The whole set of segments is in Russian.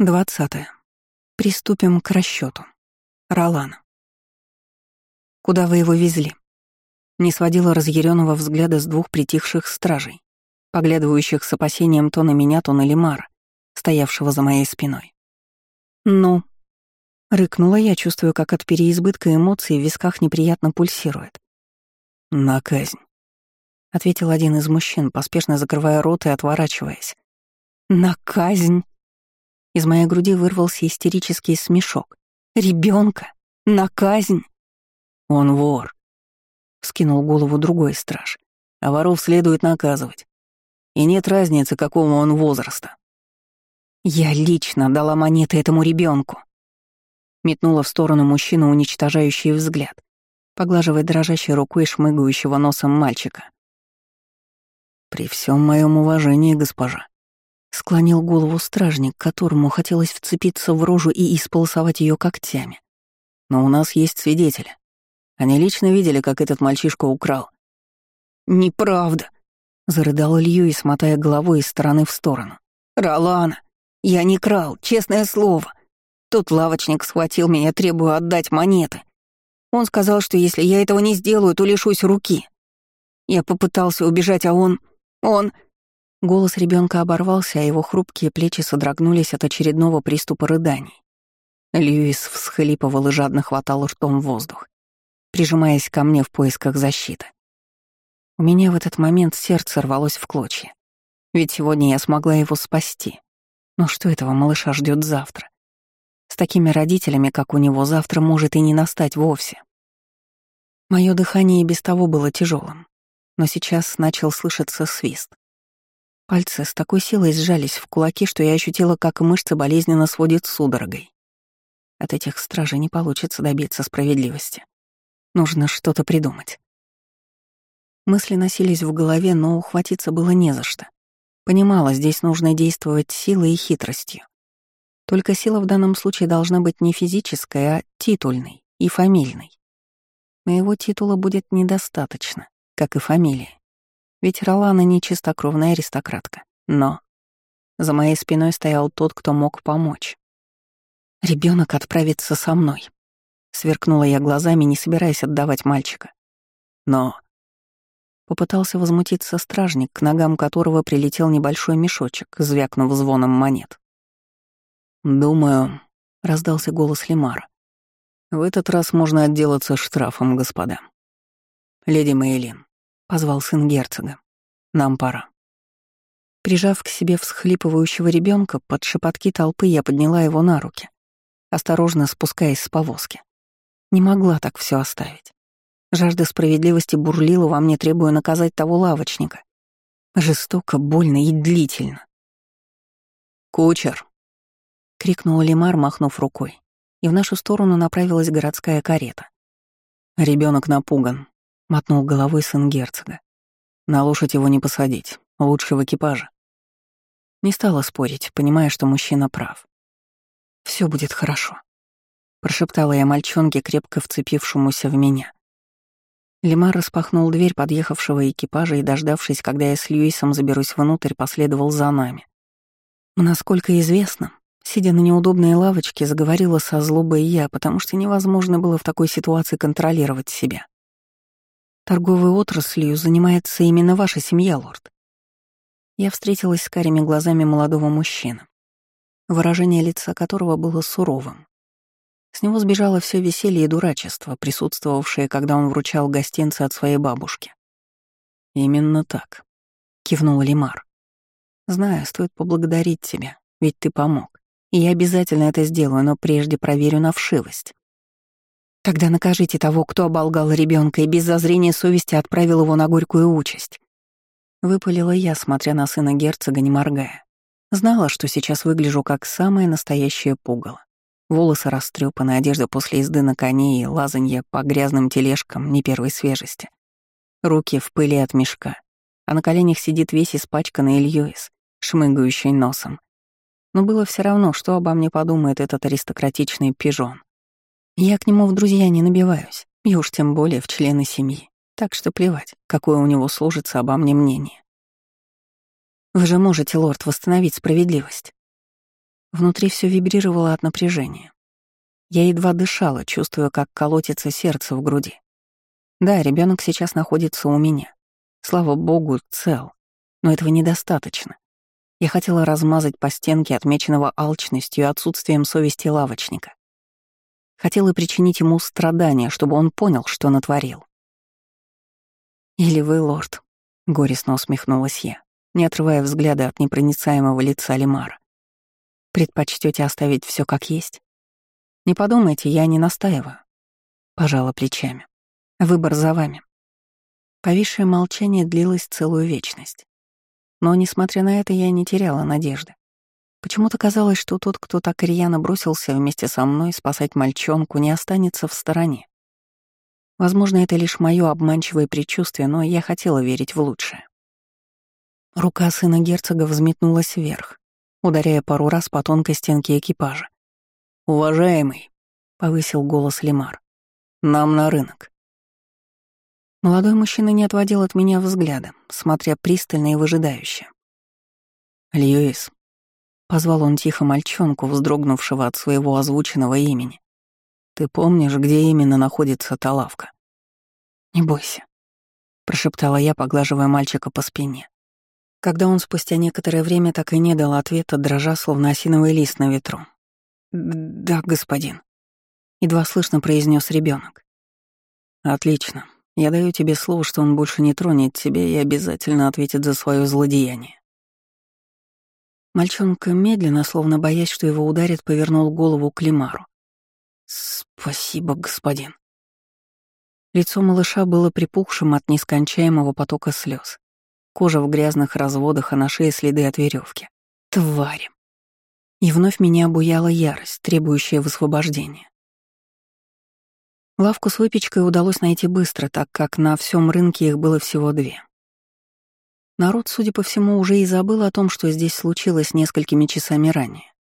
Двадцатое. Приступим к расчету. Ролан. Куда вы его везли? Не сводила разъяренного взгляда с двух притихших стражей, поглядывающих с опасением то на меня, то на Лимара, стоявшего за моей спиной. «Ну?» — рыкнула я, чувствуя, как от переизбытка эмоций в висках неприятно пульсирует. «На казнь», — ответил один из мужчин, поспешно закрывая рот и отворачиваясь. «На казнь?» Из моей груди вырвался истерический смешок. Ребенка? На казнь? Он вор. Скинул голову другой страж. А воров следует наказывать. И нет разницы, какого он возраста. Я лично дала монеты этому ребенку. Метнула в сторону мужчину уничтожающий взгляд, поглаживая дрожащей рукой шмыгающего носом мальчика. «При всем моем уважении, госпожа», Склонил голову стражник, которому хотелось вцепиться в рожу и исполосовать ее когтями. Но у нас есть свидетели. Они лично видели, как этот мальчишка украл. «Неправда!» — зарыдал Илью и смотая головой из стороны в сторону. «Ролана! Я не крал, честное слово. Тот лавочник схватил меня, требуя отдать монеты. Он сказал, что если я этого не сделаю, то лишусь руки. Я попытался убежать, а он... Он... Голос ребенка оборвался, а его хрупкие плечи содрогнулись от очередного приступа рыданий. Льюис всхлипывал и жадно хватал ртом воздух, прижимаясь ко мне в поисках защиты. У меня в этот момент сердце рвалось в клочья. Ведь сегодня я смогла его спасти. Но что этого малыша ждет завтра? С такими родителями, как у него, завтра может и не настать вовсе. Мое дыхание и без того было тяжелым, но сейчас начал слышаться свист. Пальцы с такой силой сжались в кулаки, что я ощутила, как мышцы болезненно сводят судорогой. От этих стражей не получится добиться справедливости. Нужно что-то придумать. Мысли носились в голове, но ухватиться было не за что. Понимала, здесь нужно действовать силой и хитростью. Только сила в данном случае должна быть не физической, а титульной и фамильной. Моего титула будет недостаточно, как и фамилии. Ведь Ролана не чистокровная аристократка. Но за моей спиной стоял тот, кто мог помочь. Ребенок отправится со мной. Сверкнула я глазами, не собираясь отдавать мальчика. Но... Попытался возмутиться стражник, к ногам которого прилетел небольшой мешочек, звякнув звоном монет. «Думаю», — раздался голос Лемара, — «в этот раз можно отделаться штрафом, господа». «Леди Мейлин, — позвал сын герцога. «Нам пора». Прижав к себе всхлипывающего ребенка, под шепотки толпы я подняла его на руки, осторожно спускаясь с повозки. Не могла так все оставить. Жажда справедливости бурлила во мне, требуя наказать того лавочника. Жестоко, больно и длительно. «Кучер!» — крикнул Лемар, махнув рукой, и в нашу сторону направилась городская карета. Ребенок напуган, — мотнул головой сын герцога. «На лошадь его не посадить, лучше в экипаже». Не стала спорить, понимая, что мужчина прав. Все будет хорошо», — прошептала я мальчонке, крепко вцепившемуся в меня. Лемар распахнул дверь подъехавшего экипажа и, дождавшись, когда я с Льюисом заберусь внутрь, последовал за нами. Насколько известно, сидя на неудобной лавочке, заговорила со злобой я, потому что невозможно было в такой ситуации контролировать себя. Торговой отраслью занимается именно ваша семья, лорд. Я встретилась с карими глазами молодого мужчины, выражение лица которого было суровым. С него сбежало все веселье и дурачество, присутствовавшее, когда он вручал гостинцы от своей бабушки. «Именно так», — кивнул Лимар. «Знаю, стоит поблагодарить тебя, ведь ты помог. И я обязательно это сделаю, но прежде проверю на вшивость. Тогда накажите того, кто оболгал ребенка и без зазрения совести отправил его на горькую участь. Выпалила я, смотря на сына герцога, не моргая. Знала, что сейчас выгляжу как самое настоящее пугало. Волосы растрепаны, одежда после езды на коне и лазанье по грязным тележкам не первой свежести. Руки в пыли от мешка, а на коленях сидит весь испачканный Льюис, шмыгающий носом. Но было все равно, что обо мне подумает этот аристократичный пижон. Я к нему в друзья не набиваюсь, и уж тем более в члены семьи. Так что плевать, какое у него сложится обо мне мнение. Вы же можете, лорд, восстановить справедливость. Внутри все вибрировало от напряжения. Я едва дышала, чувствуя, как колотится сердце в груди. Да, ребенок сейчас находится у меня. Слава богу, цел. Но этого недостаточно. Я хотела размазать по стенке, отмеченного алчностью и отсутствием совести лавочника. Хотела причинить ему страдания, чтобы он понял, что натворил. «Или вы, лорд», — горестно усмехнулась я, не отрывая взгляда от непроницаемого лица Лимара. «Предпочтете оставить все как есть? Не подумайте, я не настаиваю». Пожала плечами. Выбор за вами. Повисшее молчание длилось целую вечность. Но, несмотря на это, я не теряла надежды. Почему-то казалось, что тот, кто так рьяно бросился вместе со мной спасать мальчонку, не останется в стороне. Возможно, это лишь мое обманчивое предчувствие, но я хотела верить в лучшее. Рука сына герцога взметнулась вверх, ударяя пару раз по тонкой стенке экипажа. «Уважаемый», — повысил голос Лемар, — «нам на рынок». Молодой мужчина не отводил от меня взгляда, смотря пристально и выжидающе. «Льюис», — позвал он тихо мальчонку, вздрогнувшего от своего озвученного имени. «Ты помнишь, где именно находится та лавка?» «Не бойся», — прошептала я, поглаживая мальчика по спине. Когда он спустя некоторое время так и не дал ответа, дрожа, словно осиновый лист на ветру. «Да, господин», — едва слышно произнес ребенок. «Отлично. Я даю тебе слово, что он больше не тронет тебя и обязательно ответит за свое злодеяние. Мальчонка медленно, словно боясь, что его ударит, повернул голову к Лимару. «Спасибо, господин». Лицо малыша было припухшим от нескончаемого потока слез. Кожа в грязных разводах, а на шее следы от веревки. Твари. И вновь меня обуяла ярость, требующая высвобождения. Лавку с выпечкой удалось найти быстро, так как на всем рынке их было всего две. Народ, судя по всему, уже и забыл о том, что здесь случилось несколькими часами ранее,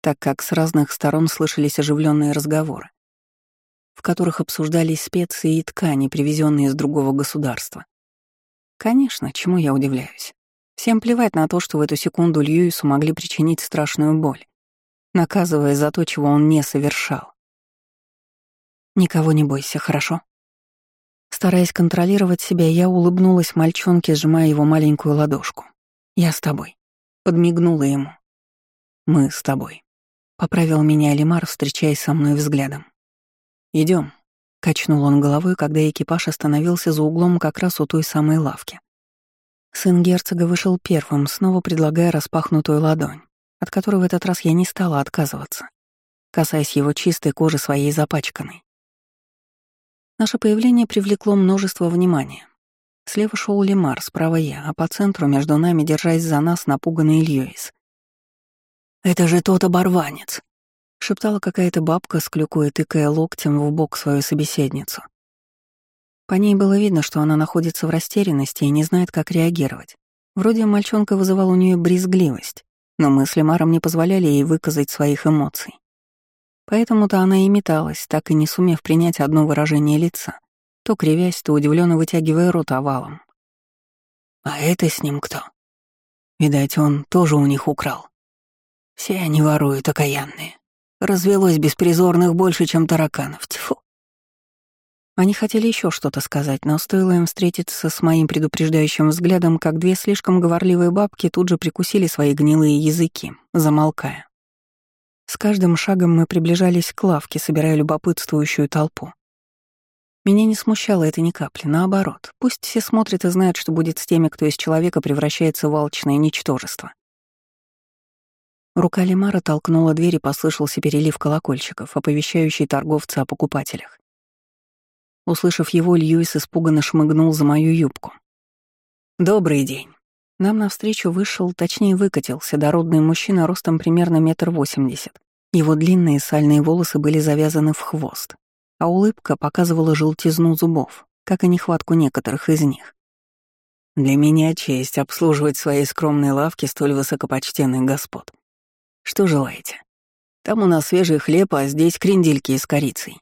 так как с разных сторон слышались оживленные разговоры, в которых обсуждались специи и ткани, привезенные из другого государства. Конечно, чему я удивляюсь. Всем плевать на то, что в эту секунду Льюису могли причинить страшную боль, наказывая за то, чего он не совершал. Никого не бойся, хорошо?» Стараясь контролировать себя, я улыбнулась мальчонке, сжимая его маленькую ладошку. «Я с тобой». Подмигнула ему. «Мы с тобой». Поправил меня Алимар, встречаясь со мной взглядом. Идем, качнул он головой, когда экипаж остановился за углом как раз у той самой лавки. Сын герцога вышел первым, снова предлагая распахнутую ладонь, от которой в этот раз я не стала отказываться, касаясь его чистой кожи своей запачканной. Наше появление привлекло множество внимания. Слева шел Лемар, справа я, а по центру между нами, держась за нас, напуганный Льюис. «Это же тот оборванец!» — шептала какая-то бабка с тыкая локтем в бок свою собеседницу. По ней было видно, что она находится в растерянности и не знает, как реагировать. Вроде мальчонка вызывал у нее брезгливость, но мы с Лемаром не позволяли ей выказать своих эмоций. Поэтому-то она и металась, так и не сумев принять одно выражение лица, то кривясь, то удивленно вытягивая рот овалом. «А это с ним кто?» Видать, он тоже у них украл. Все они воруют, окаянные. Развелось беспризорных больше, чем тараканов. Тьфу. Они хотели еще что-то сказать, но стоило им встретиться с моим предупреждающим взглядом, как две слишком говорливые бабки тут же прикусили свои гнилые языки, замолкая. С каждым шагом мы приближались к лавке, собирая любопытствующую толпу. Меня не смущало это ни капли, наоборот. Пусть все смотрят и знают, что будет с теми, кто из человека превращается в алчное ничтожество. Рука Лемара толкнула дверь и послышался перелив колокольчиков, оповещающий торговца о покупателях. Услышав его, Льюис испуганно шмыгнул за мою юбку. «Добрый день». Нам навстречу вышел, точнее выкатился, дородный мужчина ростом примерно метр восемьдесят. Его длинные сальные волосы были завязаны в хвост, а улыбка показывала желтизну зубов, как и нехватку некоторых из них. Для меня честь обслуживать свои скромные лавки столь высокопочтенных господ. Что желаете? Там у нас свежий хлеб, а здесь крендельки с корицей.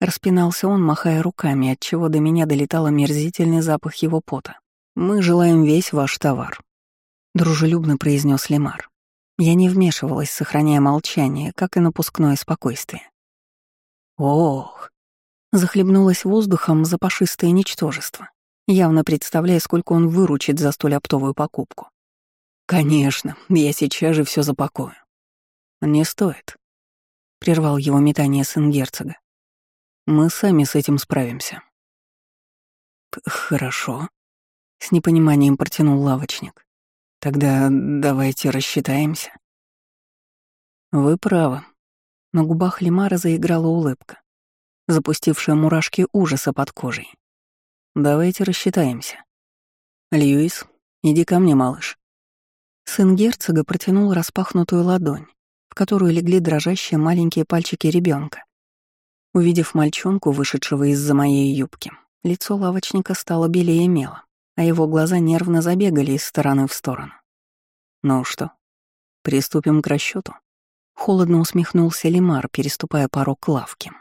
Распинался он, махая руками, отчего до меня долетал омерзительный запах его пота. «Мы желаем весь ваш товар», — дружелюбно произнес Лемар. Я не вмешивалась, сохраняя молчание, как и напускное спокойствие. Ох! Захлебнулась воздухом запашистое ничтожество, явно представляя, сколько он выручит за столь оптовую покупку. «Конечно, я сейчас же все запакую». «Не стоит», — прервал его метание сын герцога. «Мы сами с этим справимся». «Хорошо», — с непониманием протянул лавочник. «Тогда давайте рассчитаемся». «Вы правы». На губах Лимара заиграла улыбка, запустившая мурашки ужаса под кожей. «Давайте рассчитаемся. Льюис, иди ко мне, малыш». Сын герцога протянул распахнутую ладонь, в которую легли дрожащие маленькие пальчики ребенка. Увидев мальчонку, вышедшего из-за моей юбки, лицо лавочника стало белее мела, а его глаза нервно забегали из стороны в сторону. «Ну что, приступим к расчету? Холодно усмехнулся Лимар, переступая порог лавки.